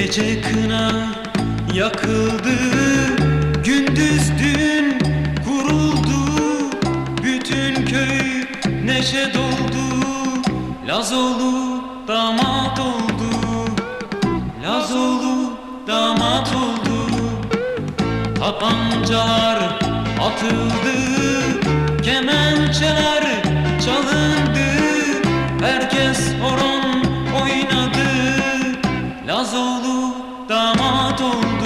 Gece kına yakıldı Gündüz dün kuruldu. Bütün köy neşe doldu Lazolu damat oldu. Lazolu damat oldu. Tapancalar atıldı Kemençeler damat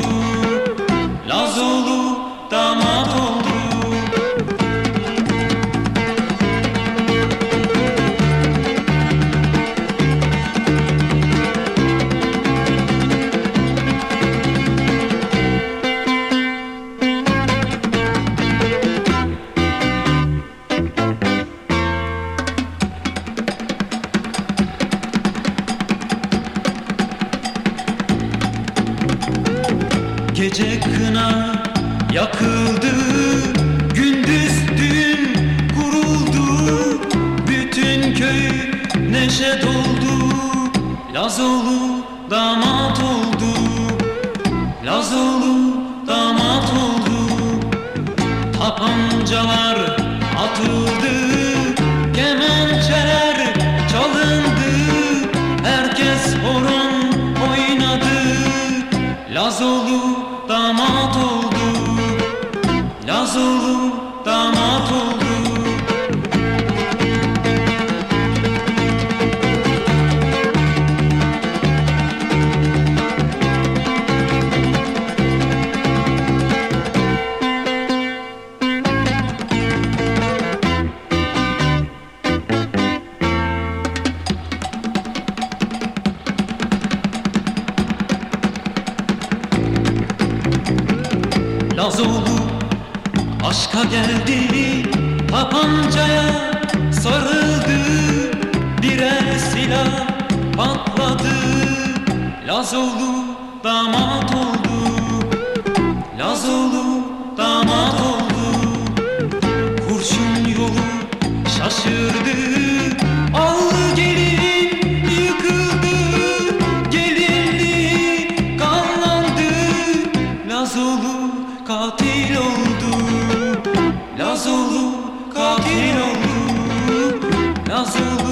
Gece kına yakıldı Gündüz dün kuruldu Bütün köy neşe doldu Lazolu damat oldu Lazolu damat oldu. Tapancalar atıldı Kemençeler çalındı Herkes horon Lazolu damat oldu Lazolu Aşka geldi tapancaya sarıldı Birer silah patladı. Laz oldu damat oldu. Laz oldu damat oldu. Kurşun yolu şaşırdı. Nazulu, Kabiro, Nazulu.